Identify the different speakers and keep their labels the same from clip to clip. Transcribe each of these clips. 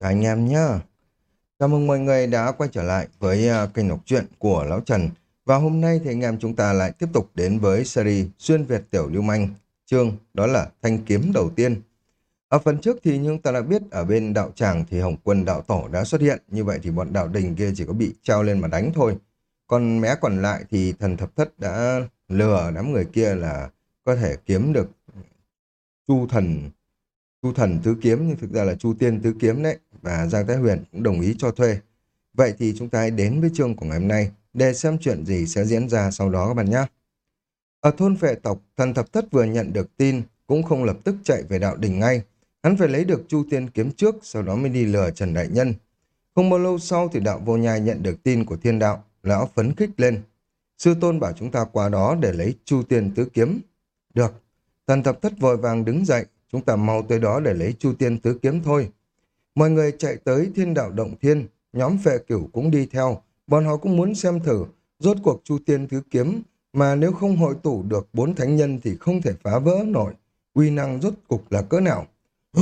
Speaker 1: Cả anh em nhá. Chào mừng mọi người đã quay trở lại với à, kênh đọc truyện của Lão Trần. Và hôm nay thì anh em chúng ta lại tiếp tục đến với series Xuyên Việt Tiểu Lưu Manh. Chương đó là Thanh Kiếm đầu tiên. Ở phần trước thì chúng ta đã biết ở bên đạo tràng thì Hồng Quân đạo tổ đã xuất hiện. Như vậy thì bọn đạo đình kia chỉ có bị treo lên mà đánh thôi. Còn mé còn lại thì thần thập thất đã lừa đám người kia là có thể kiếm được chu thần chu thần tứ kiếm nhưng thực ra là chu tiên tứ kiếm đấy và Giang Thái Huyền cũng đồng ý cho thuê. Vậy thì chúng ta hãy đến với chương của ngày hôm nay để xem chuyện gì sẽ diễn ra sau đó các bạn nhé. Ở thôn vệ tộc, thần thập thất vừa nhận được tin cũng không lập tức chạy về đạo đình ngay. Hắn phải lấy được chu tiên kiếm trước, sau đó mới đi lừa Trần Đại Nhân. Không bao lâu sau thì đạo vô nhai nhận được tin của thiên đạo, lão phấn khích lên. Sư tôn bảo chúng ta qua đó để lấy chu tiên tứ kiếm. Được, thần thập thất vội vàng đứng dậy, chúng ta mau tới đó để lấy chu tiên tứ kiếm thôi. Mọi người chạy tới thiên đạo động thiên, nhóm phệ cửu cũng đi theo, bọn họ cũng muốn xem thử, rốt cuộc chu tiên thứ kiếm, mà nếu không hội tụ được bốn thánh nhân thì không thể phá vỡ nổi, uy năng rốt cục là cỡ nào.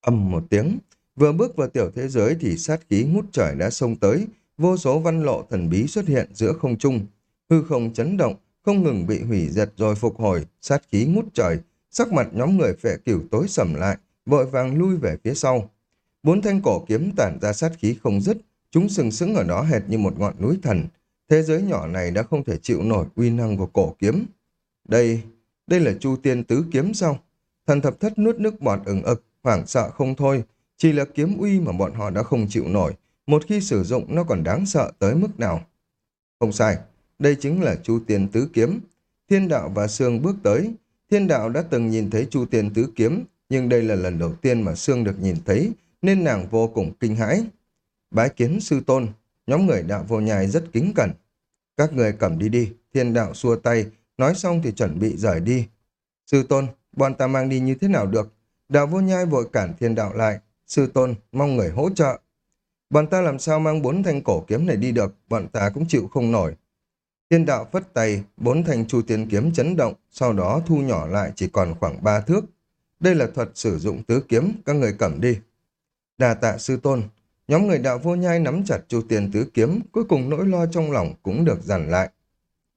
Speaker 1: Âm một tiếng, vừa bước vào tiểu thế giới thì sát khí ngút trời đã xông tới, vô số văn lộ thần bí xuất hiện giữa không trung. Hư không chấn động, không ngừng bị hủy diệt rồi phục hồi, sát khí ngút trời, sắc mặt nhóm người phệ cửu tối sầm lại, vội vàng lui về phía sau. Bốn thanh cổ kiếm tản ra sát khí không dứt, chúng sừng sững ở đó hệt như một ngọn núi thần. Thế giới nhỏ này đã không thể chịu nổi uy năng của cổ kiếm. Đây, đây là Chu Tiên Tứ Kiếm sao? Thần thập thất nuốt nước bọt ửng ực, hoảng sợ không thôi. Chỉ là kiếm uy mà bọn họ đã không chịu nổi. Một khi sử dụng nó còn đáng sợ tới mức nào. Không sai, đây chính là Chu Tiên Tứ Kiếm. Thiên đạo và Sương bước tới. Thiên đạo đã từng nhìn thấy Chu Tiên Tứ Kiếm, nhưng đây là lần đầu tiên mà Sương được nhìn thấy, nên nàng vô cùng kinh hãi. Bái kiến sư tôn, nhóm người đạo vô nhai rất kính cẩn. Các người cầm đi đi, thiên đạo xua tay, nói xong thì chuẩn bị rời đi. Sư tôn, bọn ta mang đi như thế nào được? Đạo vô nhai vội cản thiên đạo lại. Sư tôn, mong người hỗ trợ. Bọn ta làm sao mang bốn thanh cổ kiếm này đi được, bọn ta cũng chịu không nổi. Thiên đạo phất tay, bốn thanh chu tiên kiếm chấn động, sau đó thu nhỏ lại chỉ còn khoảng ba thước. Đây là thuật sử dụng tứ kiếm, các người cầm đi. Đà tạ sư tôn, nhóm người đạo vô nhai nắm chặt chu tiền tứ kiếm, cuối cùng nỗi lo trong lòng cũng được dằn lại.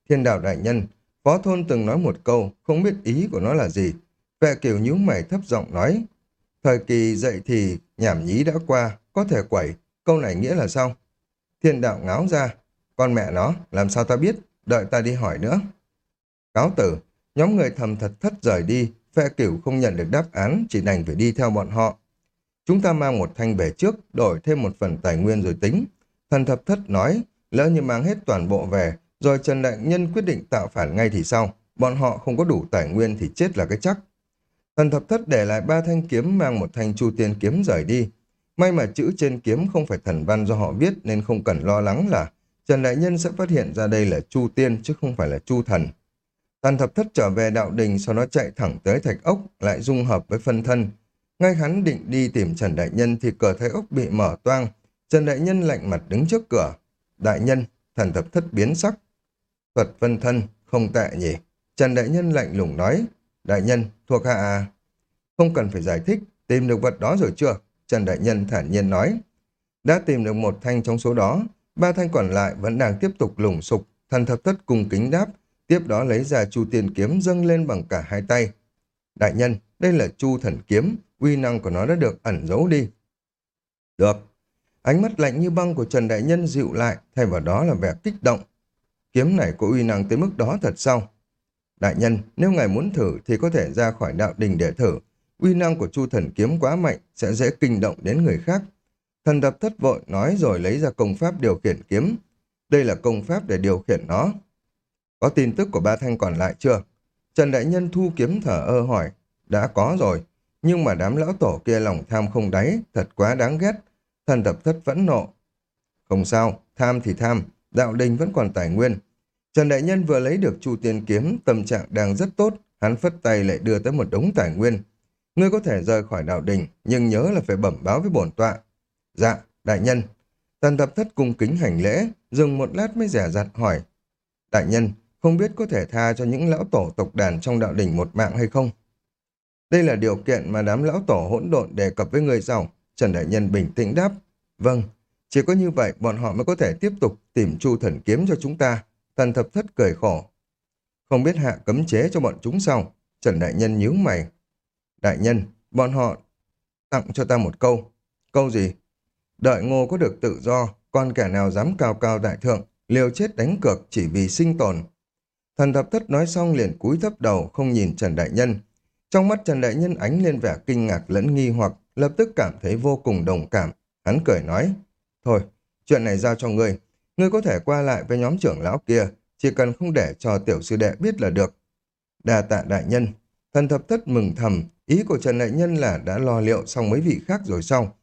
Speaker 1: Thiên đạo đại nhân, phó thôn từng nói một câu, không biết ý của nó là gì. Vệ kiểu nhíu mày thấp giọng nói, thời kỳ dậy thì nhảm nhí đã qua, có thể quẩy, câu này nghĩa là sao? Thiên đạo ngáo ra, con mẹ nó, làm sao ta biết, đợi ta đi hỏi nữa. Cáo tử, nhóm người thầm thật thất rời đi, phe cửu không nhận được đáp án, chỉ đành phải đi theo bọn họ. Chúng ta mang một thanh về trước, đổi thêm một phần tài nguyên rồi tính. Thần thập thất nói, lỡ như mang hết toàn bộ về, rồi Trần Đại Nhân quyết định tạo phản ngay thì sao? Bọn họ không có đủ tài nguyên thì chết là cái chắc. Thần thập thất để lại ba thanh kiếm mang một thanh chu tiên kiếm rời đi. May mà chữ trên kiếm không phải thần văn do họ viết nên không cần lo lắng là Trần Đại Nhân sẽ phát hiện ra đây là chu tiên chứ không phải là chu thần. Thần thập thất trở về đạo đình sau đó chạy thẳng tới thạch ốc lại dung hợp với phân thân. Ngay hắn định đi tìm Trần Đại Nhân thì cửa thạch ốc bị mở toang. Trần Đại Nhân lạnh mặt đứng trước cửa. Đại Nhân, thần thập thất biến sắc. Thuật phân thân, không tệ nhỉ. Trần Đại Nhân lạnh lùng nói. Đại Nhân, thuộc hạ à? Không cần phải giải thích, tìm được vật đó rồi chưa? Trần Đại Nhân thản nhiên nói. Đã tìm được một thanh trong số đó, ba thanh còn lại vẫn đang tiếp tục lùng sục. Thần thập thất cùng kính đáp, tiếp đó lấy ra chu tiền kiếm dâng lên bằng cả hai tay. Đại nhân, đây là chu thần kiếm, uy năng của nó đã được ẩn giấu đi. Được. Ánh mắt lạnh như băng của Trần Đại Nhân dịu lại, thay vào đó là vẻ kích động. Kiếm này có uy năng tới mức đó thật sao? Đại nhân, nếu ngài muốn thử thì có thể ra khỏi đạo đình để thử. Uy năng của chu thần kiếm quá mạnh, sẽ dễ kinh động đến người khác. Thần đập thất vội nói rồi lấy ra công pháp điều khiển kiếm. Đây là công pháp để điều khiển nó. Có tin tức của ba thanh còn lại chưa? Trần Đại Nhân thu kiếm thở ơ hỏi. Đã có rồi, nhưng mà đám lão tổ kia lòng tham không đáy, thật quá đáng ghét. Thần thập thất vẫn nộ. Không sao, tham thì tham, đạo đình vẫn còn tài nguyên. Trần Đại Nhân vừa lấy được chu tiên kiếm, tâm trạng đang rất tốt, hắn phất tay lại đưa tới một đống tài nguyên. Ngươi có thể rời khỏi đạo đình, nhưng nhớ là phải bẩm báo với bổn tọa. Dạ, đại nhân. Tần thập thất cung kính hành lễ, dừng một lát mới rẻ rặt hỏi. Đại nhân, không biết có thể tha cho những lão tổ tộc đàn trong đạo đỉnh một mạng hay không? Đây là điều kiện mà đám lão tổ hỗn độn đề cập với người giàu. Trần Đại Nhân bình tĩnh đáp. Vâng, chỉ có như vậy bọn họ mới có thể tiếp tục tìm chu thần kiếm cho chúng ta. Thần thập thất cười khổ. Không biết hạ cấm chế cho bọn chúng sao? Trần Đại Nhân nhíu mày. Đại Nhân, bọn họ tặng cho ta một câu. Câu gì? Đợi ngô có được tự do, con kẻ nào dám cao cao đại thượng, liều chết đánh cược chỉ vì sinh tồn. Thần thập thất nói xong liền cúi thấp đầu, không nhìn Trần Đại Nhân. Trong mắt Trần Đại Nhân ánh lên vẻ kinh ngạc lẫn nghi hoặc, lập tức cảm thấy vô cùng đồng cảm. Hắn cười nói, thôi, chuyện này giao cho ngươi. Ngươi có thể qua lại với nhóm trưởng lão kia, chỉ cần không để cho tiểu sư đệ biết là được. Đà tạ đại nhân, thần thập thất mừng thầm, ý của Trần Đại Nhân là đã lo liệu xong mấy vị khác rồi sau.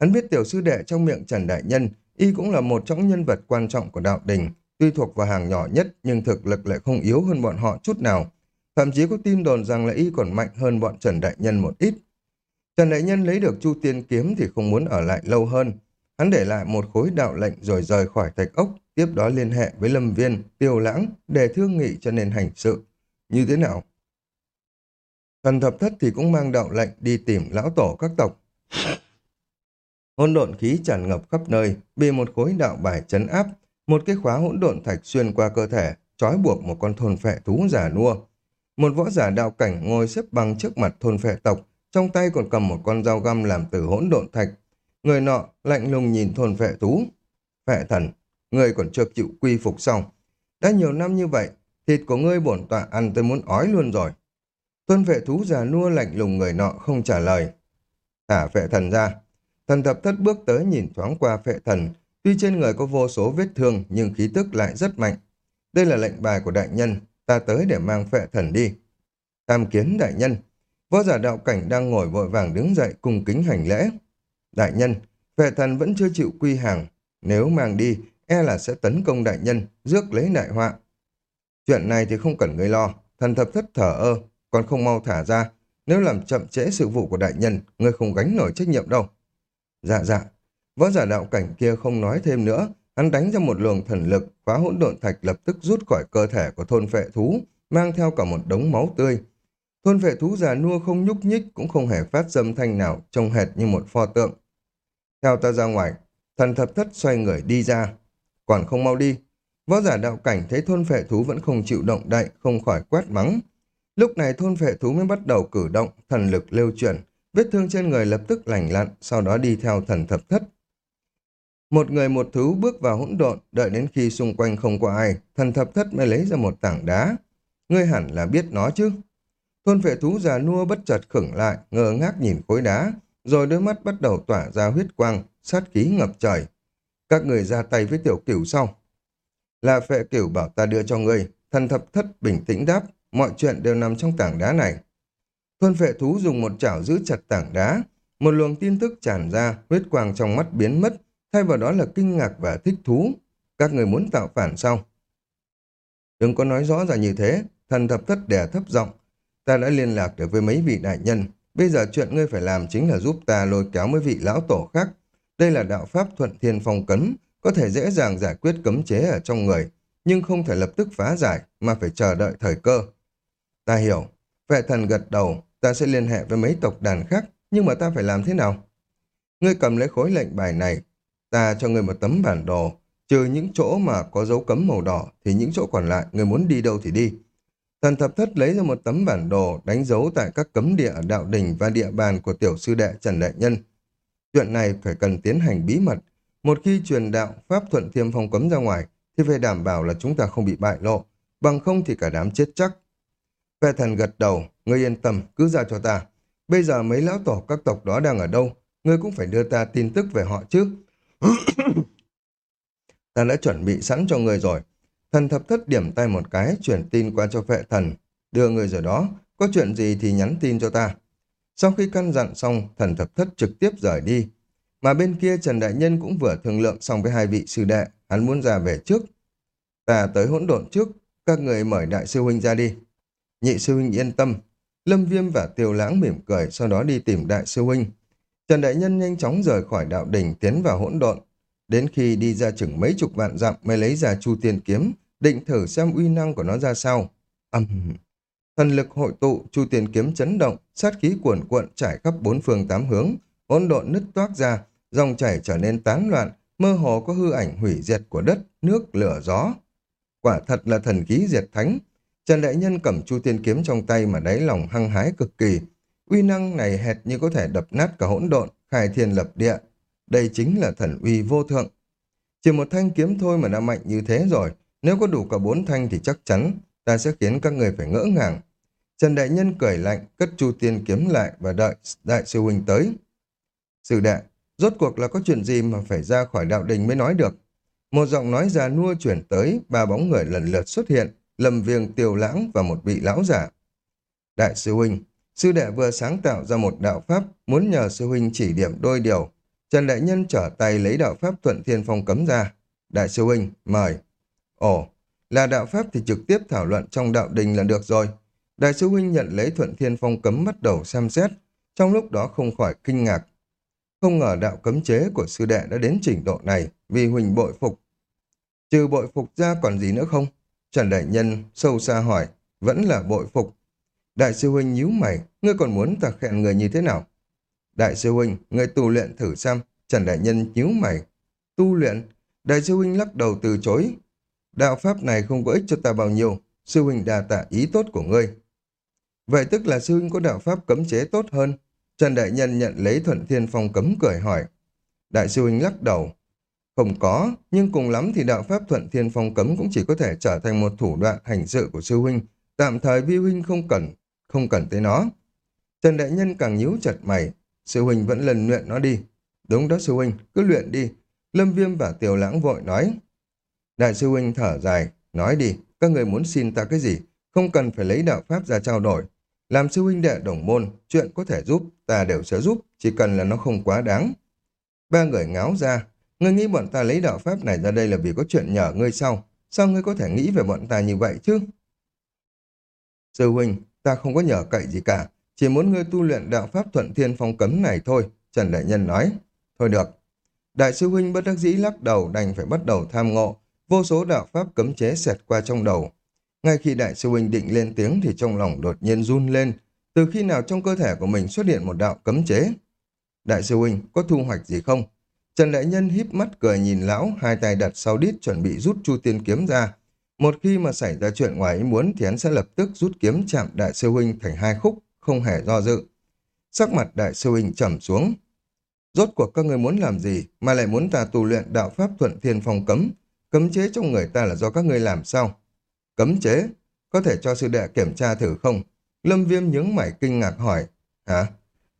Speaker 1: Hắn biết tiểu sư đệ trong miệng Trần Đại Nhân, y cũng là một trong nhân vật quan trọng của đạo đình, tuy thuộc vào hàng nhỏ nhất nhưng thực lực lại không yếu hơn bọn họ chút nào. Thậm chí có tin đồn rằng là y còn mạnh hơn bọn Trần Đại Nhân một ít. Trần Đại Nhân lấy được Chu Tiên Kiếm thì không muốn ở lại lâu hơn. Hắn để lại một khối đạo lệnh rồi rời khỏi thạch ốc, tiếp đó liên hệ với Lâm Viên, Tiêu Lãng để thương nghị cho nên hành sự. Như thế nào? Thần thập thất thì cũng mang đạo lệnh đi tìm lão tổ các tộc. Hôn độn khí tràn ngập khắp nơi, bị một khối đạo bài chấn áp, một cái khóa hỗn độn thạch xuyên qua cơ thể, trói buộc một con thôn phệ thú giả nua. Một võ giả đạo cảnh ngồi xếp bằng trước mặt thôn phệ tộc, trong tay còn cầm một con dao găm làm từ hỗn độn thạch. Người nọ lạnh lùng nhìn thôn phệ thú. Phệ thần, người còn chưa chịu quy phục xong. Đã nhiều năm như vậy, thịt của ngươi bổn tọa ăn tới muốn ói luôn rồi. Thôn phệ thú già nua lạnh lùng người nọ không trả lời. Thả phệ thần ra. Thần thập thất bước tới nhìn thoáng qua phệ thần. Tuy trên người có vô số vết thương nhưng khí tức lại rất mạnh. Đây là lệnh bài của đại nhân, ta tới để mang phệ thần đi. Tam kiến đại nhân, võ giả đạo cảnh đang ngồi vội vàng đứng dậy cùng kính hành lễ. Đại nhân, phệ thần vẫn chưa chịu quy hàng, nếu mang đi, e là sẽ tấn công đại nhân, rước lấy đại họa. Chuyện này thì không cần ngươi lo, thần thập thất thở ơ, còn không mau thả ra, nếu làm chậm trễ sự vụ của đại nhân, ngươi không gánh nổi trách nhiệm đâu. Dạ dạ, võ giả đạo cảnh kia không nói thêm nữa, Hắn đánh ra một luồng thần lực, phá hỗn độn thạch lập tức rút khỏi cơ thể của thôn phệ thú, mang theo cả một đống máu tươi. Thôn phệ thú già nua không nhúc nhích, cũng không hề phát dâm thanh nào, trông hệt như một pho tượng. Theo ta ra ngoài, thần thập thất xoay người đi ra. Còn không mau đi. Võ giả đạo cảnh thấy thôn phệ thú vẫn không chịu động đậy, không khỏi quát mắng. Lúc này thôn phệ thú mới bắt đầu cử động, thần lực lưu chuyển, vết thương trên người lập tức lành lặn, sau đó đi theo thần thập thất, một người một thú bước vào hỗn độn, đợi đến khi xung quanh không có ai, thần thập thất mới lấy ra một tảng đá. Ngươi hẳn là biết nó chứ. Thôn vệ thú già nua bất chợt khửng lại, ngơ ngác nhìn khối đá, rồi đôi mắt bắt đầu tỏa ra huyết quang, sát khí ngập trời. Các người ra tay với tiểu cửu sau. Là phệ cửu bảo ta đưa cho ngươi, thần thập thất bình tĩnh đáp, mọi chuyện đều nằm trong tảng đá này. Thôn vệ thú dùng một chảo giữ chặt tảng đá, một luồng tin tức tràn ra, huyết quang trong mắt biến mất, thay vào đó là kinh ngạc và thích thú. Các người muốn tạo phản sao? Đừng có nói rõ ra như thế, thần thập thất đè thấp giọng. Ta đã liên lạc được với mấy vị đại nhân, bây giờ chuyện ngươi phải làm chính là giúp ta lôi kéo mấy vị lão tổ khác. Đây là đạo pháp thuận thiên phong cấn, có thể dễ dàng giải quyết cấm chế ở trong người, nhưng không thể lập tức phá giải, mà phải chờ đợi thời cơ. Ta hiểu, vệ thần gật đầu, ta sẽ liên hệ với mấy tộc đàn khác, nhưng mà ta phải làm thế nào? Ngươi cầm lấy khối lệnh bài này, Ta cho người một tấm bản đồ, trừ những chỗ mà có dấu cấm màu đỏ thì những chỗ còn lại người muốn đi đâu thì đi. Thần thập thất lấy ra một tấm bản đồ đánh dấu tại các cấm địa đạo đình và địa bàn của tiểu sư đệ Trần Đại Nhân. Chuyện này phải cần tiến hành bí mật. Một khi truyền đạo Pháp Thuận Thiêm Phong cấm ra ngoài thì phải đảm bảo là chúng ta không bị bại lộ, bằng không thì cả đám chết chắc. Phe thần gật đầu, ngươi yên tâm, cứ ra cho ta. Bây giờ mấy lão tổ các tộc đó đang ở đâu, ngươi cũng phải đưa ta tin tức về họ trước. ta đã chuẩn bị sẵn cho người rồi. Thần thập thất điểm tay một cái, chuyển tin qua cho vệ thần. Đưa người rồi đó, có chuyện gì thì nhắn tin cho ta. Sau khi căn dặn xong, thần thập thất trực tiếp rời đi. Mà bên kia Trần Đại Nhân cũng vừa thương lượng xong với hai vị sư đệ, hắn muốn ra về trước. Ta tới hỗn độn trước, các người mời đại sư huynh ra đi. Nhị sư huynh yên tâm. Lâm Viêm và Tiêu Lãng mỉm cười, sau đó đi tìm đại sư huynh. Trần Đại Nhân nhanh chóng rời khỏi đạo đỉnh tiến vào hỗn độn. Đến khi đi ra chừng mấy chục vạn dặm mới lấy ra chu tiên kiếm, định thử xem uy năng của nó ra sao. Âm... Thần lực hội tụ, chu Tiên kiếm chấn động, sát khí cuồn cuộn trải khắp bốn phương tám hướng, hỗn độn nứt toác ra, dòng chảy trở nên tán loạn, mơ hồ có hư ảnh hủy diệt của đất, nước, lửa, gió. Quả thật là thần khí diệt thánh. Trần Đại Nhân cầm chu tiên kiếm trong tay mà đáy lòng hăng hái cực kỳ. Uy năng này hệt như có thể đập nát cả hỗn độn, khai thiên lập địa. Đây chính là thần uy vô thượng. Chỉ một thanh kiếm thôi mà đã mạnh như thế rồi. Nếu có đủ cả bốn thanh thì chắc chắn ta sẽ khiến các người phải ngỡ ngàng. Trần Đại Nhân cười lạnh, cất chu tiên kiếm lại và đợi Đại sư Huynh tới. Sư đệ, rốt cuộc là có chuyện gì mà phải ra khỏi đạo đình mới nói được. Một giọng nói già nua chuyển tới, ba bóng người lần lượt xuất hiện, Lâm Viêng, Tiêu Lãng và một vị lão giả. Đại sư Huynh, sư đệ vừa sáng tạo ra một đạo pháp, muốn nhờ sư Huynh chỉ điểm đôi điều. Trần Đại Nhân trở tay lấy đạo pháp Thuận Thiên Phong cấm ra. Đại sư Huynh, mời. Ồ, là đạo pháp thì trực tiếp thảo luận trong đạo đình là được rồi. Đại sư Huynh nhận lấy Thuận Thiên Phong cấm bắt đầu xem xét, trong lúc đó không khỏi kinh ngạc. Không ngờ đạo cấm chế của sư đệ đã đến trình độ này, vì huynh bội phục. Trừ bội phục ra còn gì nữa không? Trần Đại Nhân sâu xa hỏi, vẫn là bội phục. Đại sư Huynh nhíu mày, ngươi còn muốn ta khen người như thế nào? Đại sư Huynh, ngươi tu luyện thử xem. Trần Đại Nhân nhíu mày. Tu luyện? Đại sư Huynh lắc đầu từ chối. Đạo Pháp này không có ích cho ta bao nhiêu. Sư Huynh đà tạ ý tốt của ngươi. Vậy tức là sư Huynh có đạo Pháp cấm chế tốt hơn. Trần Đại Nhân nhận lấy Thuận Thiên Phong cấm cười hỏi. Đại sư Huynh lắc đầu. Không có, nhưng cùng lắm thì đạo Pháp Thuận Thiên Phong cấm cũng chỉ có thể trở thành một thủ đoạn hành sự của sư Huynh. Tạm thời vi Huynh không cần, không cần tới nó. Trần Đại Nhân càng nhíu chặt mày. Sư Huynh vẫn lần luyện nó đi. Đúng đó sư Huynh, cứ luyện đi. Lâm Viêm và Tiểu Lãng vội nói. Đại sư Huynh thở dài, nói đi, các người muốn xin ta cái gì? Không cần phải lấy đạo Pháp ra trao đổi. Làm sư huynh đệ đồng môn, chuyện có thể giúp, ta đều sẽ giúp, chỉ cần là nó không quá đáng. Ba người ngáo ra, ngươi nghĩ bọn ta lấy đạo pháp này ra đây là vì có chuyện nhờ ngươi sau, Sao ngươi có thể nghĩ về bọn ta như vậy chứ? Sư huynh, ta không có nhờ cậy gì cả, chỉ muốn ngươi tu luyện đạo pháp thuận thiên phong cấm này thôi, Trần Đại Nhân nói. Thôi được. Đại sư huynh bất đắc dĩ lắc đầu đành phải bắt đầu tham ngộ, vô số đạo pháp cấm chế xẹt qua trong đầu, ngay khi đại sư huynh định lên tiếng thì trong lòng đột nhiên run lên, từ khi nào trong cơ thể của mình xuất hiện một đạo cấm chế. Đại sư huynh, có thu hoạch gì không? Trần Đại Nhân híp mắt cười nhìn lão, hai tay đặt sau đít chuẩn bị rút chu tiên kiếm ra. Một khi mà xảy ra chuyện ngoài ý muốn thì hắn sẽ lập tức rút kiếm chạm đại sư huynh thành hai khúc, không hề do dự. Sắc mặt đại sư huynh trầm xuống. Rốt cuộc các người muốn làm gì mà lại muốn ta tu luyện đạo pháp thuận thiên phong cấm? Cấm chế trong người ta là do các người làm sao? Cấm chế? Có thể cho sư đệ kiểm tra thử không? Lâm Viêm nhướng mày kinh ngạc hỏi. Hả?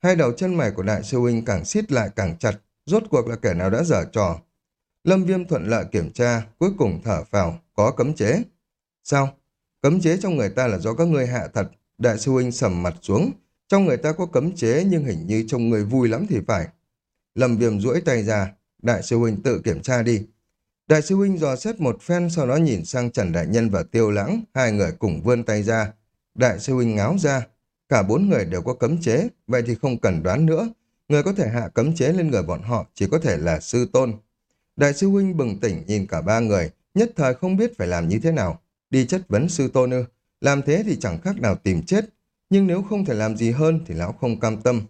Speaker 1: Hai đầu chân mày của đại sư huynh càng siết lại càng chặt. Rốt cuộc là kẻ nào đã dở trò? Lâm Viêm thuận lợi kiểm tra, cuối cùng thở phào, có cấm chế. Sao? Cấm chế trong người ta là do các ngươi hạ thật. Đại sư huynh sầm mặt xuống. Trong người ta có cấm chế nhưng hình như trong người vui lắm thì phải. Lâm Viêm duỗi tay ra. Đại sư huynh tự kiểm tra đi. Đại sư huynh dò xét một phen sau đó nhìn sang Trần Đại Nhân và Tiêu Lãng, hai người cùng vươn tay ra. Đại sư huynh ngáo ra, cả bốn người đều có cấm chế, vậy thì không cần đoán nữa. Người có thể hạ cấm chế lên người bọn họ chỉ có thể là sư tôn. Đại sư huynh bừng tỉnh nhìn cả ba người, nhất thời không biết phải làm như thế nào. Đi chất vấn sư tôn ư, làm thế thì chẳng khác nào tìm chết, nhưng nếu không thể làm gì hơn thì lão không cam tâm.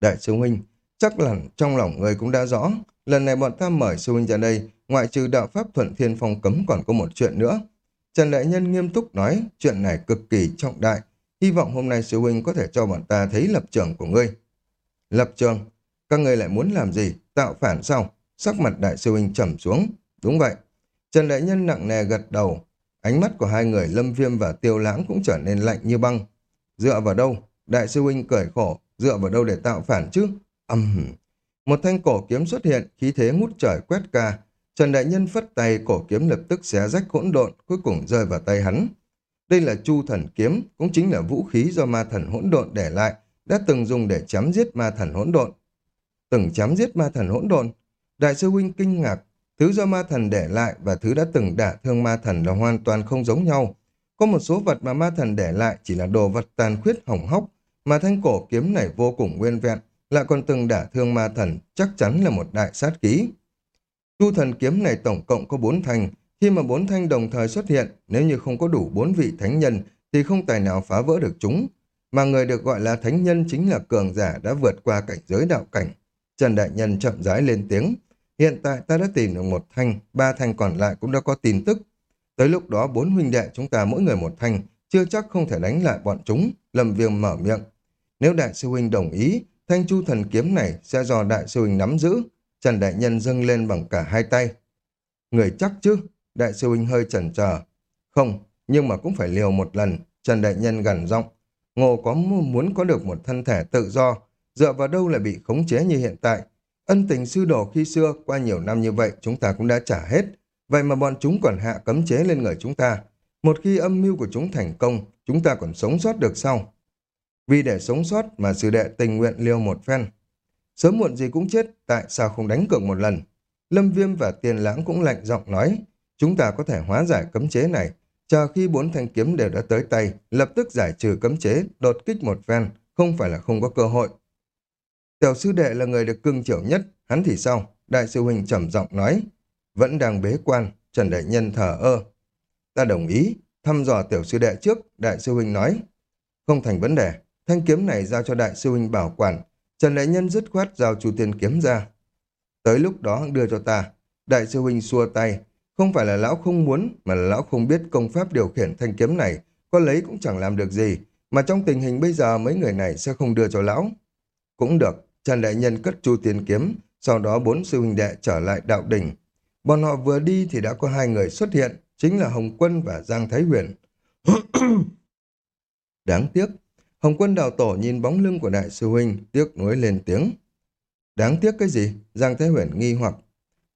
Speaker 1: Đại sư huynh, chắc là trong lòng người cũng đã rõ, Lần này bọn ta mời sư huynh ra đây, ngoại trừ đạo pháp thuận thiên phong cấm còn có một chuyện nữa. Trần Đại Nhân nghiêm túc nói, chuyện này cực kỳ trọng đại. Hy vọng hôm nay sư huynh có thể cho bọn ta thấy lập trường của ngươi. Lập trường? Các ngươi lại muốn làm gì? Tạo phản sao? Sắc mặt đại sư huynh trầm xuống. Đúng vậy. Trần Đại Nhân nặng nề gật đầu. Ánh mắt của hai người Lâm Viêm và Tiêu Lãng cũng trở nên lạnh như băng. Dựa vào đâu? Đại sư huynh cười khổ. Dựa vào đâu để tạo phản chứ? Âm um, một thanh cổ kiếm xuất hiện, khí thế ngút trời quét ca. Trần Đại Nhân phất tay, cổ kiếm lập tức xé rách hỗn độn, cuối cùng rơi vào tay hắn. Đây là Chu Thần Kiếm, cũng chính là vũ khí do ma thần hỗn độn để lại, đã từng dùng để chém giết ma thần hỗn độn. Từng chém giết ma thần hỗn độn, Đại sư huynh kinh ngạc, thứ do ma thần để lại và thứ đã từng đả thương ma thần là hoàn toàn không giống nhau. Có một số vật mà ma thần để lại chỉ là đồ vật tàn khuyết hỏng hóc, mà thanh cổ kiếm này vô cùng nguyên vẹn, lại còn từng đả thương ma thần, chắc chắn là một đại sát ký. Chu thần kiếm này tổng cộng có bốn thanh, khi mà bốn thanh đồng thời xuất hiện, nếu như không có đủ bốn vị thánh nhân, thì không tài nào phá vỡ được chúng. Mà người được gọi là thánh nhân chính là cường giả đã vượt qua cảnh giới đạo cảnh. Trần Đại Nhân chậm rãi lên tiếng. Hiện tại ta đã tìm được một thanh, ba thanh còn lại cũng đã có tin tức. Tới lúc đó bốn huynh đệ chúng ta mỗi người một thanh, chưa chắc không thể đánh lại bọn chúng, Lâm Viêm mở miệng. Nếu đại sư huynh đồng ý, thanh chu thần kiếm này sẽ do đại sư huynh nắm giữ. Trần Đại Nhân dâng lên bằng cả hai tay. Người chắc chứ? Đại sư huynh hơi chần chờ. Không, nhưng mà cũng phải liều một lần. Trần Đại Nhân gần giọng. Ngô có muốn có được một thân thể tự do, dựa vào đâu lại bị khống chế như hiện tại. Ân tình sư đồ khi xưa, qua nhiều năm như vậy chúng ta cũng đã trả hết. Vậy mà bọn chúng còn hạ cấm chế lên người chúng ta. Một khi âm mưu của chúng thành công, chúng ta còn sống sót được sau. Vì để sống sót mà sư đệ tình nguyện liều một phen. Sớm muộn gì cũng chết, tại sao không đánh cược một lần? Lâm Viêm và Tiền Lãng cũng lạnh giọng nói, chúng ta có thể hóa giải cấm chế này, chờ khi bốn thanh kiếm đều đã tới tay, lập tức giải trừ cấm chế, đột kích một phen, không phải là không có cơ hội. Tiểu sư đệ là người được cưng chiều nhất, hắn thì sao? Đại sư huynh trầm giọng nói, vẫn đang bế quan, Trần Đại Nhân thở ơ. Ta đồng ý, thăm dò tiểu sư đệ trước, Đại sư huynh nói. Không thành vấn đề, thanh kiếm này giao cho Đại sư huynh bảo quản, Trần Đại Nhân dứt khoát giao chu tiên kiếm ra. Tới lúc đó đưa cho ta, Đại sư huynh xua tay, không phải là lão không muốn, mà là lão không biết công pháp điều khiển thanh kiếm này, có lấy cũng chẳng làm được gì, mà trong tình hình bây giờ mấy người này sẽ không đưa cho lão. Cũng được, Trần Đại Nhân cất chu tiên kiếm, sau đó bốn sư huynh đệ trở lại đạo đỉnh. Bọn họ vừa đi thì đã có hai người xuất hiện, chính là Hồng Quân và Giang Thái Huyền. Đáng tiếc, Hồng Quân đào tổ nhìn bóng lưng của đại sư huynh, tiếc nuối lên tiếng. Đáng tiếc cái gì? Giang Thái Huyền nghi hoặc.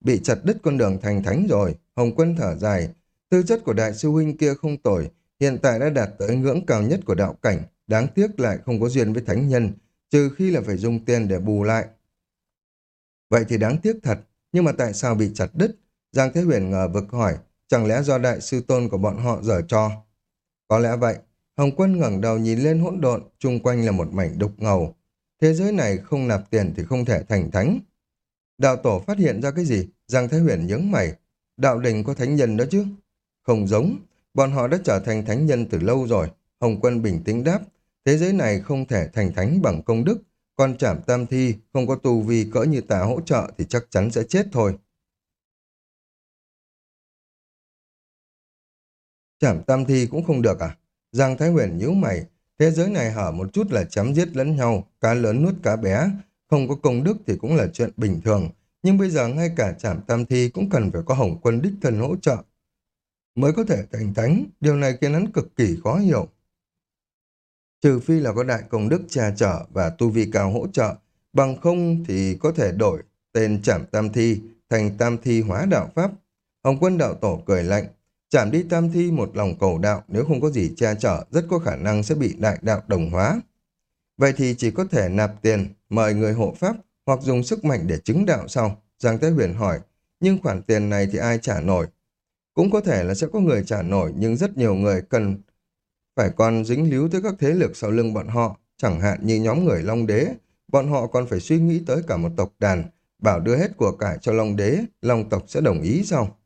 Speaker 1: Bị chặt đứt con đường thành thánh rồi, Hồng Quân thở dài. Tư chất của đại sư huynh kia không tồi, hiện tại đã đạt tới ngưỡng cao nhất của đạo cảnh, đáng tiếc lại không có duyên với thánh nhân, trừ khi là phải dùng tiền để bù lại. Vậy thì đáng tiếc thật, nhưng mà tại sao bị chặt đứt? Giang Thế Huyền ngờ vực hỏi, chẳng lẽ do đại sư tôn của bọn họ dở cho? Có lẽ vậy, Hồng Quân ngẩng đầu nhìn lên hỗn độn, chung quanh là một mảnh đục ngầu. Thế giới này không nạp tiền thì không thể thành thánh. Đạo tổ phát hiện ra cái gì? Giang Thái Huyền nhướng mày. Đạo đình có thánh nhân đó chứ? Không giống. Bọn họ đã trở thành thánh nhân từ lâu rồi. Hồng Quân bình tĩnh đáp. Thế giới này không thể thành thánh bằng công đức. Còn trảm tam thi, không có tu vi cỡ như ta hỗ trợ thì chắc chắn sẽ chết thôi. Trảm tam thi cũng không được à? Giang Thái Huyền nhíu mày, thế giới này hở một chút là chém giết lẫn nhau, cá lớn nuốt cá bé, không có công đức thì cũng là chuyện bình thường, nhưng bây giờ ngay cả trảm tam thi cũng cần phải có hồng quân đích thân hỗ trợ. Mới có thể thành thánh, điều này khiến hắn cực kỳ khó hiểu. Trừ phi là có đại công đức trà trở và tu vi cao hỗ trợ, bằng không thì có thể đổi tên trảm tam thi thành tam thi hóa đạo pháp. Hồng quân đạo tổ cười lạnh, Chảm đi tam thi một lòng cầu đạo nếu không có gì che chở rất có khả năng sẽ bị đại đạo đồng hóa. Vậy thì chỉ có thể nạp tiền, mời người hộ pháp hoặc dùng sức mạnh để chứng đạo sau. Giang Thế Huyền hỏi, nhưng khoản tiền này thì ai trả nổi? Cũng có thể là sẽ có người trả nổi nhưng rất nhiều người cần phải còn dính líu tới các thế lực sau lưng bọn họ, chẳng hạn như nhóm người Long Đế. Bọn họ còn phải suy nghĩ tới cả một tộc đàn, bảo đưa hết của cải cho Long Đế, Long tộc sẽ đồng ý sao?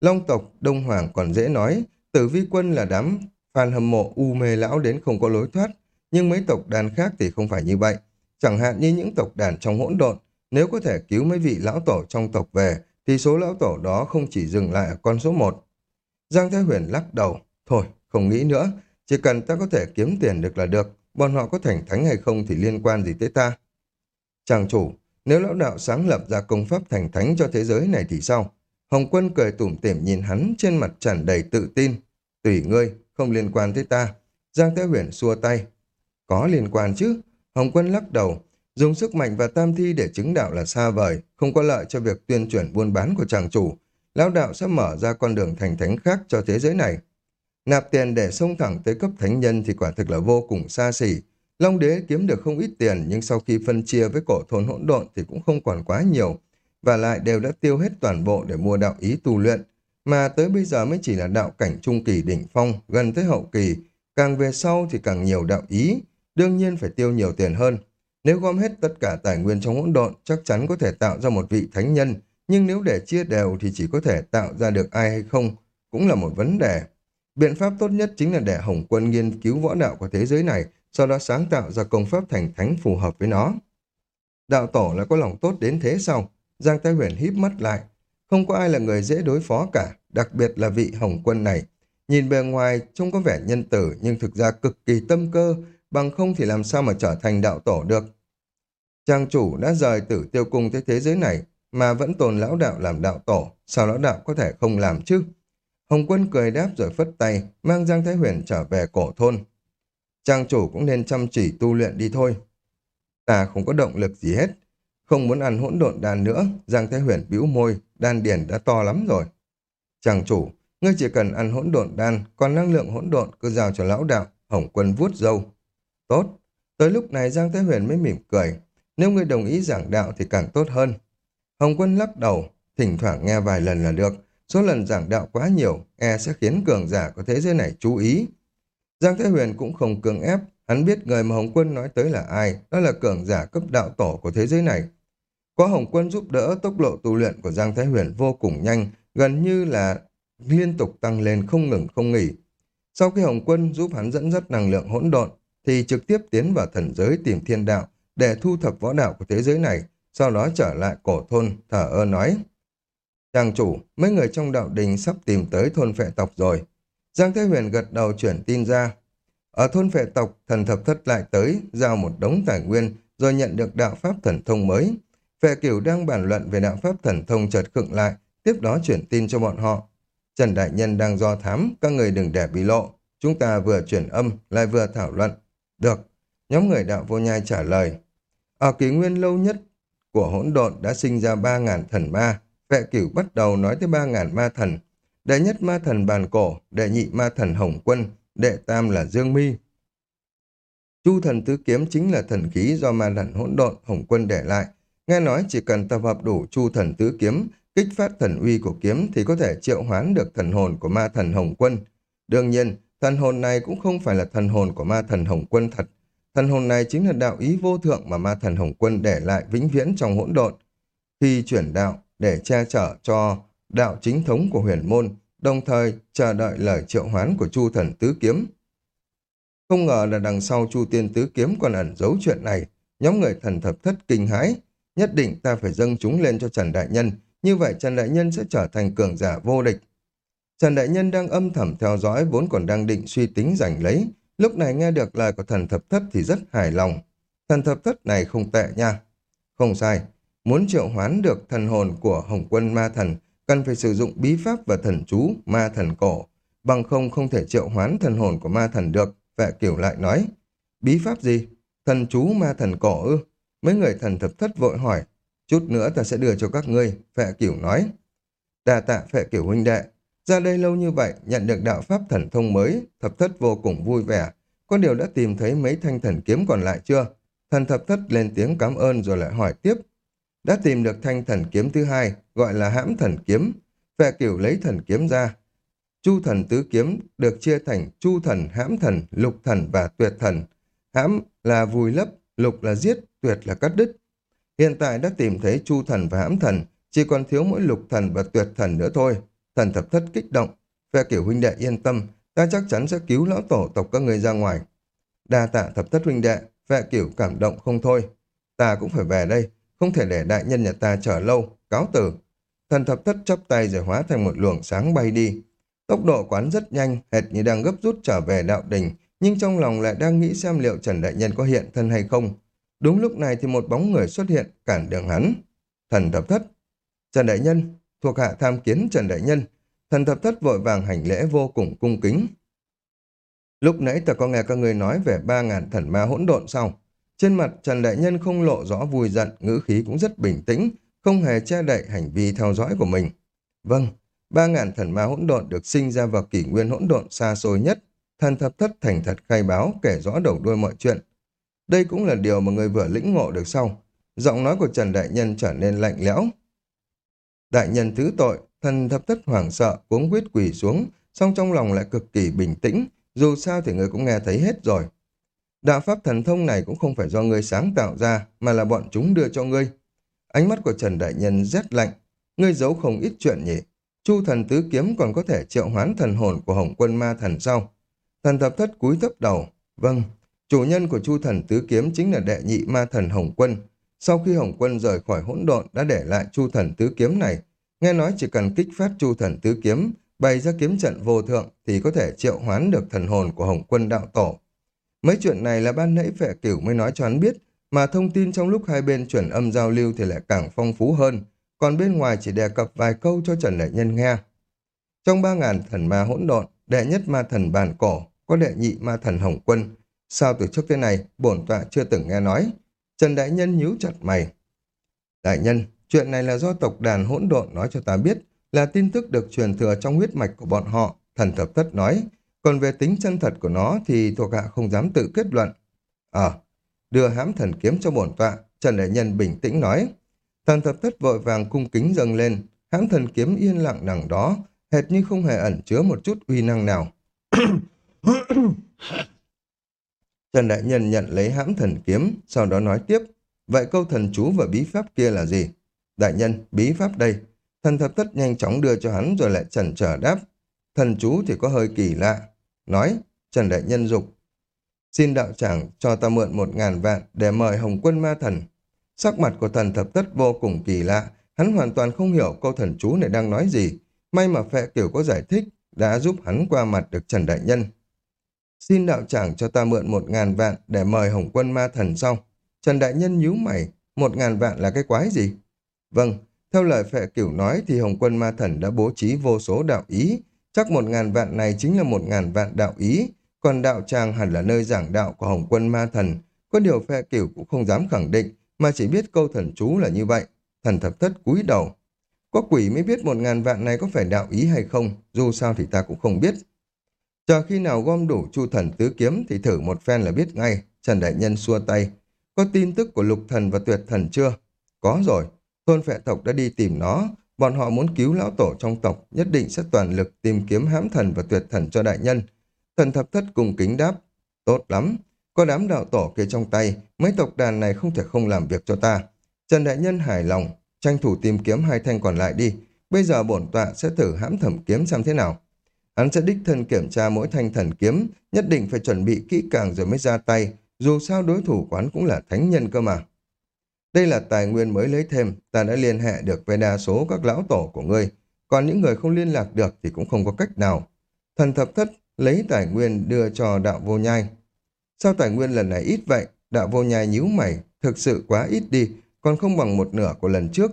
Speaker 1: Long tộc Đông Hoàng còn dễ nói, tử vi quân là đám fan hâm mộ u mê lão đến không có lối thoát, nhưng mấy tộc đàn khác thì không phải như vậy. Chẳng hạn như những tộc đàn trong hỗn độn, nếu có thể cứu mấy vị lão tổ trong tộc về, thì số lão tổ đó không chỉ dừng lại ở con số một. Giang Thái Huyền lắc đầu, thôi, không nghĩ nữa, chỉ cần ta có thể kiếm tiền được là được, bọn họ có thành thánh hay không thì liên quan gì tới ta. Chàng chủ, nếu lão đạo sáng lập ra công pháp thành thánh cho thế giới này thì sao? Hồng Quân cười tủm tỉm nhìn hắn trên mặt tràn đầy tự tin. Tùy ngươi, không liên quan tới ta. Giang Thế Huyền xua tay. Có liên quan chứ. Hồng Quân lắc đầu. Dùng sức mạnh và tam thi để chứng đạo là xa vời, không có lợi cho việc tuyên truyền buôn bán của chàng chủ. Lão đạo sẽ mở ra con đường thành thánh khác cho thế giới này. Nạp tiền để xông thẳng tới cấp thánh nhân thì quả thực là vô cùng xa xỉ. Long đế kiếm được không ít tiền nhưng sau khi phân chia với cổ thôn hỗn độn thì cũng không còn quá nhiều và lại đều đã tiêu hết toàn bộ để mua đạo ý tu luyện, mà tới bây giờ mới chỉ là đạo cảnh trung kỳ đỉnh phong, gần tới hậu kỳ, càng về sau thì càng nhiều đạo ý, đương nhiên phải tiêu nhiều tiền hơn. Nếu gom hết tất cả tài nguyên trong hỗn độn, chắc chắn có thể tạo ra một vị thánh nhân, nhưng nếu để chia đều thì chỉ có thể tạo ra được ai hay không, cũng là một vấn đề. Biện pháp tốt nhất chính là để Hồng Quân nghiên cứu võ đạo của thế giới này, sau đó sáng tạo ra công pháp thành thánh phù hợp với nó. Đạo tổ lại có lòng tốt đến thế sao? Giang Thái Huyền híp mắt lại. Không có ai là người dễ đối phó cả, đặc biệt là vị Hồng Quân này. Nhìn bề ngoài trông có vẻ nhân tử nhưng thực ra cực kỳ tâm cơ, bằng không thì làm sao mà trở thành đạo tổ được. Trang chủ đã rời tử tiêu cung tới thế giới này, mà vẫn tồn lão đạo làm đạo tổ, sao lão đạo có thể không làm chứ? Hồng quân cười đáp rồi phất tay, mang Giang Thái Huyền trở về cổ thôn. Trang chủ cũng nên chăm chỉ tu luyện đi thôi. Ta không có động lực gì hết, không muốn ăn hỗn độn đàn nữa, Giang Thái Huyền bĩu môi, đan điển đã to lắm rồi. Trang chủ, ngươi chỉ cần ăn hỗn độn đan, còn năng lượng hỗn độn cứ giao cho lão đạo, Hồng quân vuốt dâu. Tốt, tới lúc này Giang Thái Huyền mới mỉm cười, nếu ngươi đồng ý giảng đạo thì càng tốt hơn. Hồng quân lắc đầu, thỉnh thoảng nghe vài lần là được, số lần giảng đạo quá nhiều, e sẽ khiến cường giả của thế giới này chú ý. Giang Thế Huyền cũng không cường ép, hắn biết người mà Hồng Quân nói tới là ai, đó là cường giả cấp đạo tổ của thế giới này. Có Hồng Quân giúp đỡ, tốc độ tu luyện của Giang Thái Huyền vô cùng nhanh, gần như là liên tục tăng lên không ngừng không nghỉ. Sau khi Hồng Quân giúp hắn dẫn dắt năng lượng hỗn độn, thì trực tiếp tiến vào thần giới tìm thiên đạo để thu thập võ đạo của thế giới này, sau đó trở lại cổ thôn, thở ơ nói. Chàng chủ, mấy người trong đạo đình sắp tìm tới thôn phệ tộc rồi. Giang Thế Huyền gật đầu chuyển tin ra. Ở thôn phệ tộc, thần thập thất lại tới, giao một đống tài nguyên, rồi nhận được đạo pháp thần thông mới. Phệ cửu đang bàn luận về đạo pháp thần thông chợt khựng lại, tiếp đó chuyển tin cho bọn họ. Trần Đại Nhân đang do thám, các người đừng để bị lộ. Chúng ta vừa chuyển âm, lại vừa thảo luận. Được, nhóm người đạo vô nhai trả lời. Ở kỷ nguyên lâu nhất của hỗn độn đã sinh ra 3.000 thần ma, vệ cửu bắt đầu nói tới ba ngàn ma thần. Đệ nhất ma thần bàn cổ, đệ nhị ma thần hồng quân, đệ tam là Dương Mi. Chu thần tứ kiếm chính là thần khí do ma thần hỗn độn hồng quân để lại. Nghe nói chỉ cần tập hợp đủ chu thần tứ kiếm, kích phát thần uy của kiếm thì có thể triệu hoán được thần hồn của ma thần hồng quân. Đương nhiên, thần hồn này cũng không phải là thần hồn của ma thần hồng quân thật. Thần hồn này chính là đạo ý vô thượng mà ma thần hồng quân để lại vĩnh viễn trong hỗn độn. Khi chuyển đạo, để che chở cho đạo chính thống của huyền môn, đồng thời chờ đợi lời triệu hoán của Chu thần tứ kiếm. Không ngờ là đằng sau Chu tiên tứ kiếm còn ẩn giấu chuyện này, nhóm người thần thập thất kinh hãi, nhất định ta phải dâng chúng lên cho Trần Đại Nhân, như vậy Trần Đại Nhân sẽ trở thành cường giả vô địch. Trần Đại Nhân đang âm thầm theo dõi vốn còn đang định suy tính giành lấy, lúc này nghe được lời của thần thập thất thì rất hài lòng. Thần thập thất này không tệ nha. Không sai, Muốn triệu hoán được thần hồn của Hồng Quân Ma Thần, cần phải sử dụng bí pháp và thần chú Ma Thần Cổ. Bằng không không thể triệu hoán thần hồn của Ma Thần được, vệ kiểu lại nói. Bí pháp gì? Thần chú Ma Thần Cổ ư? Mấy người thần thập thất vội hỏi. Chút nữa ta sẽ đưa cho các ngươi, vệ kiểu nói. Đà tạ phệ kiểu huynh đệ. Ra đây lâu như vậy, nhận được đạo pháp thần thông mới, thập thất vô cùng vui vẻ. Có điều đã tìm thấy mấy thanh thần kiếm còn lại chưa? Thần thập thất lên tiếng cảm ơn rồi lại hỏi tiếp đã tìm được thanh thần kiếm thứ hai, gọi là hãm thần kiếm. Phệ cửu lấy thần kiếm ra. Chu thần tứ kiếm được chia thành chu thần, hãm thần, lục thần và tuyệt thần. Hãm là vùi lấp, lục là giết, tuyệt là cắt đứt. Hiện tại đã tìm thấy chu thần và hãm thần, chỉ còn thiếu mỗi lục thần và tuyệt thần nữa thôi. Thần thập thất kích động. Phệ cửu huynh đệ yên tâm, ta chắc chắn sẽ cứu lão tổ tộc các người ra ngoài. Đa tạ thập thất huynh đệ, phệ cửu cảm động không thôi. Ta cũng phải về đây, không thể để đại nhân nhà ta chờ lâu, cáo từ. Thần thập thất chắp tay rồi hóa thành một luồng sáng bay đi. Tốc độ quán rất nhanh, hệt như đang gấp rút trở về đạo đình, nhưng trong lòng lại đang nghĩ xem liệu Trần Đại Nhân có hiện thân hay không. Đúng lúc này thì một bóng người xuất hiện, cản đường hắn. Thần thập thất. Trần Đại Nhân, thuộc hạ tham kiến Trần Đại Nhân. Thần thập thất vội vàng hành lễ vô cùng cung kính. Lúc nãy ta có nghe các người nói về ba ngàn thần ma hỗn độn sau. Trên mặt Trần Đại Nhân không lộ rõ vui giận, ngữ khí cũng rất bình tĩnh, không hề che đậy hành vi theo dõi của mình. Vâng, ba ngàn thần ma hỗn độn được sinh ra vào kỷ nguyên hỗn độn xa xôi nhất. Thần thập thất thành thật khai báo kể rõ đầu đuôi mọi chuyện. Đây cũng là điều mà người vừa lĩnh ngộ được sau. Giọng nói của Trần Đại Nhân trở nên lạnh lẽo. Đại nhân thứ tội, thần thập thất hoảng sợ, cuống quyết quỳ xuống, song trong lòng lại cực kỳ bình tĩnh. Dù sao thì người cũng nghe thấy hết rồi. Đạo pháp thần thông này cũng không phải do ngươi sáng tạo ra, mà là bọn chúng đưa cho ngươi. Ánh mắt của Trần Đại Nhân rét lạnh. Ngươi giấu không ít chuyện nhỉ? Chu thần tứ kiếm còn có thể triệu hoán thần hồn của Hồng quân ma thần sau. Thần thập thất cúi thấp đầu. Vâng, chủ nhân của Chu thần tứ kiếm chính là đệ nhị ma thần Hồng quân. Sau khi Hồng quân rời khỏi hỗn độn đã để lại Chu thần tứ kiếm này. Nghe nói chỉ cần kích phát Chu thần tứ kiếm, bày ra kiếm trận vô thượng thì có thể triệu hoán được thần hồn của Hồng quân đạo tổ. Mấy chuyện này là ban nãy phệ cửu mới nói cho hắn biết, mà thông tin trong lúc hai bên chuyển âm giao lưu thì lại càng phong phú hơn, còn bên ngoài chỉ đề cập vài câu cho Trần Đại Nhân nghe. Trong ba ngàn thần ma hỗn độn, đệ nhất ma thần bàn cổ, có đệ nhị ma thần hồng quân. Sao từ trước tới này, bổn tọa chưa từng nghe nói. Trần Đại Nhân nhíu chặt mày. Đại Nhân, chuyện này là do tộc đàn hỗn độn nói cho ta biết, là tin tức được truyền thừa trong huyết mạch của bọn họ, thần thập thất nói. Còn về tính chân thật của nó thì thuộc hạ không dám tự kết luận. Ờ, đưa hãm thần kiếm cho bổn tọa, Trần Đại Nhân bình tĩnh nói. Thần thập thất vội vàng cung kính dâng lên, hãm thần kiếm yên lặng đằng đó, hệt như không hề ẩn chứa một chút uy năng nào. Trần Đại Nhân nhận lấy hãm thần kiếm, sau đó nói tiếp, vậy câu thần chú và bí pháp kia là gì? Đại Nhân, bí pháp đây. Thần thập thất nhanh chóng đưa cho hắn rồi lại trần trở đáp. Thần chú thì có hơi kỳ lạ. Nói, Trần Đại Nhân dục Xin đạo tràng cho ta mượn một ngàn vạn để mời Hồng quân ma thần. Sắc mặt của thần thập tất vô cùng kỳ lạ, hắn hoàn toàn không hiểu câu thần chú này đang nói gì. May mà phệ kiểu có giải thích, đã giúp hắn qua mặt được Trần Đại Nhân. Xin đạo tràng cho ta mượn một ngàn vạn để mời Hồng quân ma thần sau. Trần Đại Nhân nhíu mày, một ngàn vạn là cái quái gì? Vâng, theo lời phệ cửu nói thì Hồng quân ma thần đã bố trí vô số đạo ý. Chắc một ngàn vạn này chính là một ngàn vạn đạo ý, còn đạo tràng hẳn là nơi giảng đạo của Hồng quân ma thần. Có điều phe cửu cũng không dám khẳng định, mà chỉ biết câu thần chú là như vậy. Thần thập thất cúi đầu. Có quỷ mới biết một ngàn vạn này có phải đạo ý hay không, dù sao thì ta cũng không biết. Chờ khi nào gom đủ chu thần tứ kiếm thì thử một phen là biết ngay. Trần Đại Nhân xua tay. Có tin tức của lục thần và tuyệt thần chưa? Có rồi. Thôn phệ tộc đã đi tìm nó. Bọn họ muốn cứu lão tổ trong tộc, nhất định sẽ toàn lực tìm kiếm hãm thần và tuyệt thần cho đại nhân. Thần thập thất cùng kính đáp. Tốt lắm. Có đám đạo tổ kia trong tay, mấy tộc đàn này không thể không làm việc cho ta. Trần Đại Nhân hài lòng, tranh thủ tìm kiếm hai thanh còn lại đi. Bây giờ bổn tọa sẽ thử hãm thẩm kiếm xem thế nào. Hắn sẽ đích thân kiểm tra mỗi thanh thần kiếm, nhất định phải chuẩn bị kỹ càng rồi mới ra tay, dù sao đối thủ quán cũng là thánh nhân cơ mà. Đây là tài nguyên mới lấy thêm, ta đã liên hệ được với đa số các lão tổ của ngươi, còn những người không liên lạc được thì cũng không có cách nào. Thần thập thất lấy tài nguyên đưa cho đạo vô nhai. Sao tài nguyên lần này ít vậy? Đạo vô nhai nhíu mày, thực sự quá ít đi, còn không bằng một nửa của lần trước.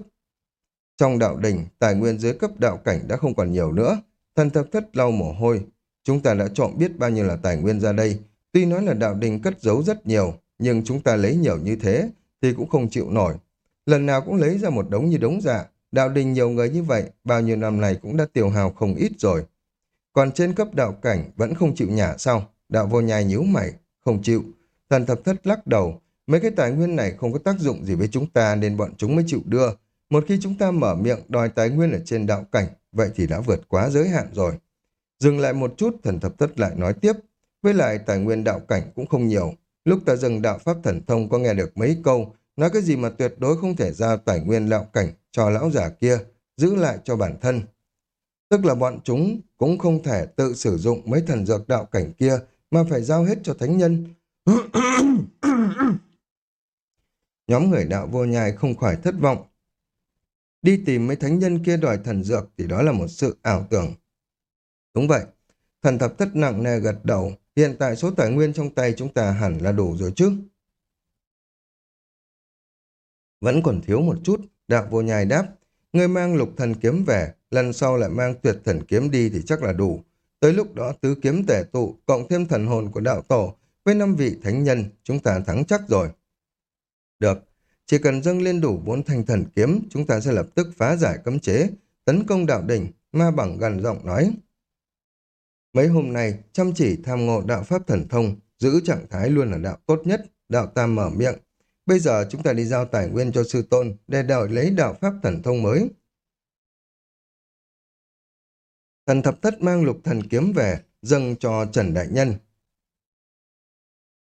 Speaker 1: Trong đạo đỉnh, tài nguyên dưới cấp đạo cảnh đã không còn nhiều nữa. Thần thập thất lau mồ hôi. Chúng ta đã trộm biết bao nhiêu là tài nguyên ra đây. Tuy nói là đạo đình cất giấu rất nhiều, nhưng chúng ta lấy nhiều như thế thì cũng không chịu nổi. Lần nào cũng lấy ra một đống như đống dạ. Đạo đình nhiều người như vậy, bao nhiêu năm này cũng đã tiêu hào không ít rồi. Còn trên cấp đạo cảnh vẫn không chịu nhả sao? Đạo vô nhai nhíu mày, không chịu. Thần thập thất lắc đầu, mấy cái tài nguyên này không có tác dụng gì với chúng ta nên bọn chúng mới chịu đưa. Một khi chúng ta mở miệng đòi tài nguyên ở trên đạo cảnh, vậy thì đã vượt quá giới hạn rồi. Dừng lại một chút, thần thập thất lại nói tiếp. Với lại tài nguyên đạo cảnh cũng không nhiều. Lúc ta dừng đạo pháp thần thông có nghe được mấy câu, nói cái gì mà tuyệt đối không thể ra tài nguyên lão cảnh cho lão giả kia, giữ lại cho bản thân. Tức là bọn chúng cũng không thể tự sử dụng mấy thần dược đạo cảnh kia mà phải giao hết cho thánh nhân. Nhóm người đạo vô nhai không khỏi thất vọng. Đi tìm mấy thánh nhân kia đòi thần dược thì đó là một sự ảo tưởng. Đúng vậy, thần thập thất nặng nề gật đầu, hiện tại số tài nguyên trong tay chúng ta hẳn là đủ rồi chứ. Vẫn còn thiếu một chút, đạp vô nhai đáp, người mang lục thần kiếm về, lần sau lại mang tuyệt thần kiếm đi thì chắc là đủ. Tới lúc đó tứ kiếm tể tụ, cộng thêm thần hồn của đạo tổ, với năm vị thánh nhân, chúng ta thắng chắc rồi. Được, chỉ cần dâng lên đủ bốn thanh thần kiếm, chúng ta sẽ lập tức phá giải cấm chế, tấn công đạo đỉnh, ma bằng gần giọng nói. Mấy hôm nay, chăm chỉ tham ngộ đạo pháp thần thông, giữ trạng thái luôn là đạo tốt nhất, đạo tam mở miệng. Bây giờ chúng ta đi giao tài nguyên cho sư tôn để đợi lấy đạo pháp thần thông mới. Thần thập thất mang lục thần kiếm về, dâng cho Trần Đại Nhân.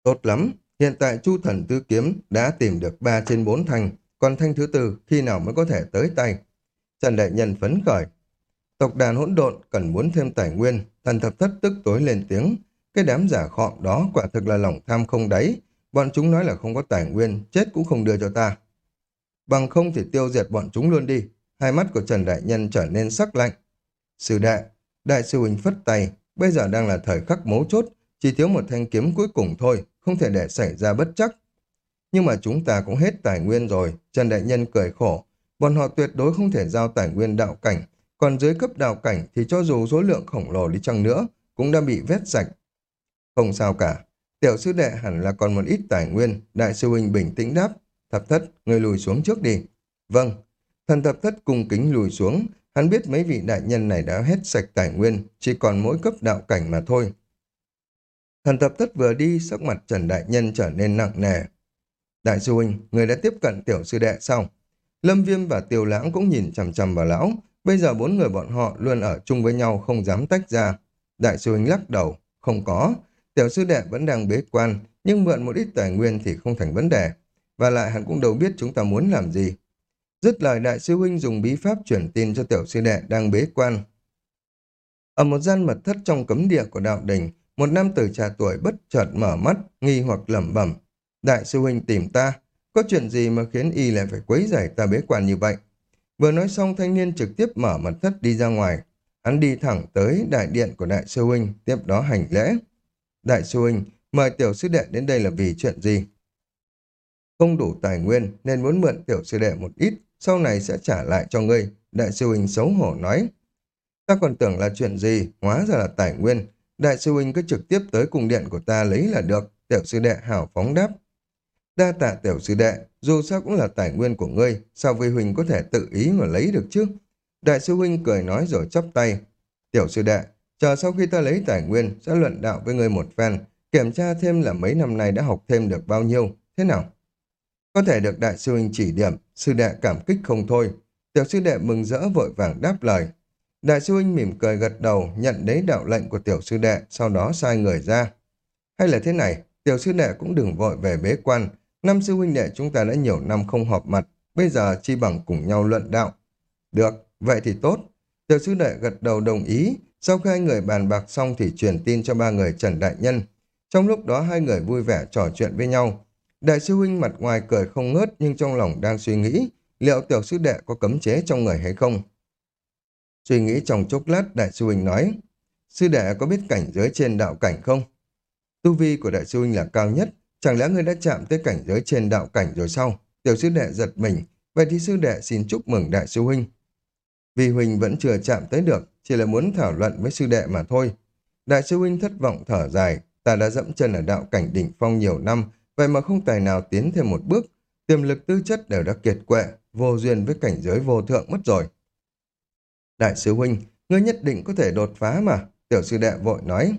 Speaker 1: Tốt lắm, hiện tại Chu thần tứ kiếm đã tìm được 3 trên 4 thanh, còn thanh thứ tư khi nào mới có thể tới tay. Trần Đại Nhân phấn khởi. Tộc đàn hỗn độn cần muốn thêm tài nguyên, thần thập thất tức tối lên tiếng. Cái đám giả khọm đó quả thực là lòng tham không đáy. Bọn chúng nói là không có tài nguyên, chết cũng không đưa cho ta. Bằng không thì tiêu diệt bọn chúng luôn đi. Hai mắt của Trần Đại Nhân trở nên sắc lạnh. Sư đệ, đại sư huynh phất tay, bây giờ đang là thời khắc mấu chốt, chỉ thiếu một thanh kiếm cuối cùng thôi, không thể để xảy ra bất chắc. Nhưng mà chúng ta cũng hết tài nguyên rồi, Trần Đại Nhân cười khổ. Bọn họ tuyệt đối không thể giao tài nguyên đạo cảnh, còn dưới cấp đào cảnh thì cho dù số lượng khổng lồ đi chăng nữa, cũng đã bị vét sạch. Không sao cả, tiểu sư đệ hẳn là còn một ít tài nguyên, đại sư huynh bình tĩnh đáp. Thập thất, người lùi xuống trước đi. Vâng, thần thập thất cung kính lùi xuống, hắn biết mấy vị đại nhân này đã hết sạch tài nguyên, chỉ còn mỗi cấp đạo cảnh mà thôi. Thần thập thất vừa đi, sắc mặt Trần Đại Nhân trở nên nặng nề. Đại sư huynh, người đã tiếp cận tiểu sư đệ xong Lâm Viêm và Tiêu Lãng cũng nhìn chằm chằm vào lão. Bây giờ bốn người bọn họ luôn ở chung với nhau không dám tách ra. Đại sư huynh lắc đầu. Không có. Tiểu sư đệ vẫn đang bế quan, nhưng mượn một ít tài nguyên thì không thành vấn đề. Và lại hắn cũng đâu biết chúng ta muốn làm gì. Dứt lời đại sư huynh dùng bí pháp chuyển tin cho tiểu sư đệ đang bế quan. Ở một gian mật thất trong cấm địa của đạo đình, một nam tử trà tuổi bất chợt mở mắt, nghi hoặc lẩm bẩm. Đại sư huynh tìm ta, có chuyện gì mà khiến y lại phải quấy rầy ta bế quan như vậy? Vừa nói xong thanh niên trực tiếp mở mật thất đi ra ngoài. Hắn đi thẳng tới đại điện của đại sư huynh, tiếp đó hành lễ. Đại sư huynh, mời tiểu sư đệ đến đây là vì chuyện gì? Không đủ tài nguyên nên muốn mượn tiểu sư đệ một ít, sau này sẽ trả lại cho ngươi. Đại sư huynh xấu hổ nói. Ta còn tưởng là chuyện gì, hóa ra là tài nguyên. Đại sư huynh cứ trực tiếp tới cung điện của ta lấy là được. Tiểu sư đệ hảo phóng đáp. Đa tạ tiểu sư đệ, dù sao cũng là tài nguyên của ngươi, sao vi huynh có thể tự ý mà lấy được chứ? Đại sư huynh cười nói rồi chắp tay. Tiểu sư đệ, chờ sau khi ta lấy tài nguyên, sẽ luận đạo với ngươi một phen, kiểm tra thêm là mấy năm nay đã học thêm được bao nhiêu, thế nào? Có thể được đại sư huynh chỉ điểm, sư đệ cảm kích không thôi. Tiểu sư đệ mừng rỡ vội vàng đáp lời. Đại sư huynh mỉm cười gật đầu, nhận lấy đạo lệnh của tiểu sư đệ, sau đó sai người ra. Hay là thế này, tiểu sư đệ cũng đừng vội về bế quan, Năm sư huynh đệ chúng ta đã nhiều năm không họp mặt, bây giờ chi bằng cùng nhau luận đạo. Được, vậy thì tốt. Tiểu sư đệ gật đầu đồng ý, sau khi hai người bàn bạc xong thì truyền tin cho ba người Trần Đại Nhân. Trong lúc đó hai người vui vẻ trò chuyện với nhau. Đại sư huynh mặt ngoài cười không ngớt nhưng trong lòng đang suy nghĩ liệu tiểu sư đệ có cấm chế trong người hay không. Suy nghĩ trong chốc lát đại sư huynh nói Sư đệ có biết cảnh giới trên đạo cảnh không? Tu vi của đại sư huynh là cao nhất Chẳng lẽ ngươi đã chạm tới cảnh giới trên đạo cảnh rồi sao? Tiểu sư đệ giật mình. Vậy thì sư đệ xin chúc mừng đại sư huynh. Vì huynh vẫn chưa chạm tới được, chỉ là muốn thảo luận với sư đệ mà thôi. Đại sư huynh thất vọng thở dài. Ta đã dẫm chân ở đạo cảnh đỉnh phong nhiều năm, vậy mà không tài nào tiến thêm một bước. Tiềm lực tư chất đều đã kiệt quệ, vô duyên với cảnh giới vô thượng mất rồi. Đại sư huynh, ngươi nhất định có thể đột phá mà. Tiểu sư đệ vội nói.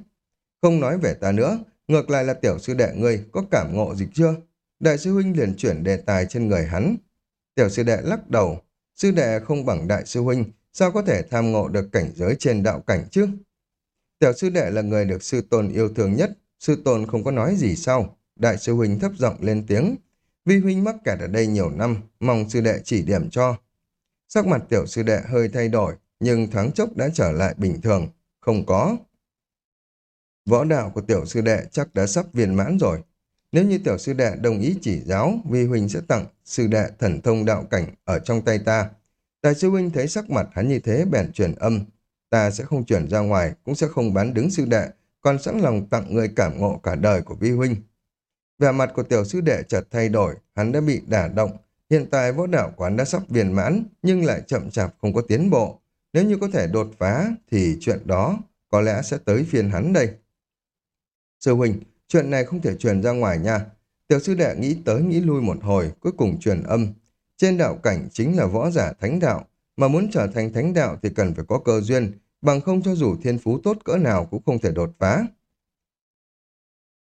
Speaker 1: Không nói về ta nữa, Ngược lại là tiểu sư đệ ngươi có cảm ngộ gì chưa? Đại sư huynh liền chuyển đề tài trên người hắn. Tiểu sư đệ lắc đầu. Sư đệ không bằng đại sư huynh, sao có thể tham ngộ được cảnh giới trên đạo cảnh chứ? Tiểu sư đệ là người được sư tôn yêu thương nhất, sư tôn không có nói gì sau. Đại sư huynh thấp giọng lên tiếng. Vi huynh mắc kẹt ở đây nhiều năm, mong sư đệ chỉ điểm cho. Sắc mặt tiểu sư đệ hơi thay đổi, nhưng thoáng chốc đã trở lại bình thường. Không có. Võ đạo của tiểu sư đệ chắc đã sắp viên mãn rồi. Nếu như tiểu sư đệ đồng ý chỉ giáo, Vi Huynh sẽ tặng sư đệ thần thông đạo cảnh ở trong tay ta. Đại sư Huynh thấy sắc mặt hắn như thế bèn truyền âm. Ta sẽ không chuyển ra ngoài, cũng sẽ không bán đứng sư đệ, còn sẵn lòng tặng người cảm ngộ cả đời của Vi Huynh. Vẻ mặt của tiểu sư đệ chợt thay đổi, hắn đã bị đả động. Hiện tại võ đạo quán đã sắp viên mãn, nhưng lại chậm chạp không có tiến bộ. Nếu như có thể đột phá, thì chuyện đó có lẽ sẽ tới phiên hắn đây. Sư huynh, chuyện này không thể truyền ra ngoài nha. Tiểu sư đệ nghĩ tới nghĩ lui một hồi, cuối cùng truyền âm. Trên đạo cảnh chính là võ giả thánh đạo, mà muốn trở thành thánh đạo thì cần phải có cơ duyên, bằng không cho dù thiên phú tốt cỡ nào cũng không thể đột phá.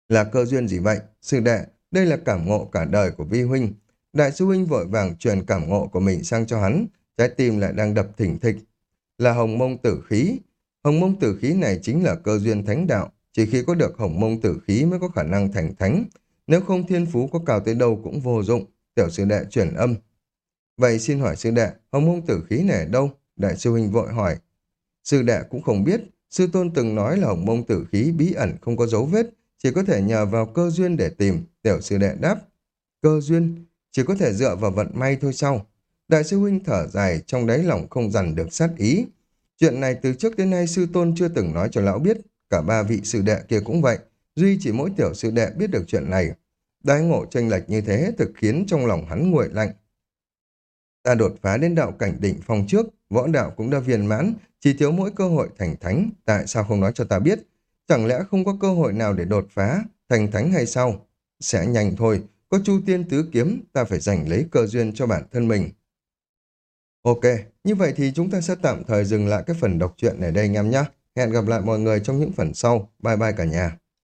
Speaker 1: Là cơ duyên gì vậy? Sư đệ, đây là cảm ngộ cả đời của vi huynh. Đại sư huynh vội vàng truyền cảm ngộ của mình sang cho hắn, trái tim lại đang đập thỉnh thịch. Là hồng mông tử khí. Hồng mông tử khí này chính là cơ duyên thánh đạo, chỉ khi có được hồng mông tử khí mới có khả năng thành thánh. Nếu không thiên phú có cao tới đâu cũng vô dụng. Tiểu sư đệ chuyển âm. Vậy xin hỏi sư đệ, hồng mông tử khí này ở đâu? Đại sư huynh vội hỏi. Sư đệ cũng không biết, sư tôn từng nói là hồng mông tử khí bí ẩn không có dấu vết, chỉ có thể nhờ vào cơ duyên để tìm, tiểu sư đệ đáp. Cơ duyên, chỉ có thể dựa vào vận may thôi sao? Đại sư huynh thở dài, trong đáy lòng không dằn được sát ý. Chuyện này từ trước đến nay sư tôn chưa từng nói cho lão biết, cả ba vị sư đệ kia cũng vậy, duy chỉ mỗi tiểu sư đệ biết được chuyện này. Đái ngộ tranh lệch như thế thực khiến trong lòng hắn nguội lạnh. Ta đột phá đến đạo cảnh đỉnh phong trước, võ đạo cũng đã viên mãn, chỉ thiếu mỗi cơ hội thành thánh, tại sao không nói cho ta biết? Chẳng lẽ không có cơ hội nào để đột phá, thành thánh hay sao? Sẽ nhanh thôi, có chu tiên tứ kiếm, ta phải giành lấy cơ duyên cho bản thân mình. Ok, như vậy thì chúng ta sẽ tạm thời dừng lại cái phần đọc truyện này đây anh em nhé. Hẹn gặp lại mọi người trong những phần sau. Bye bye cả nhà.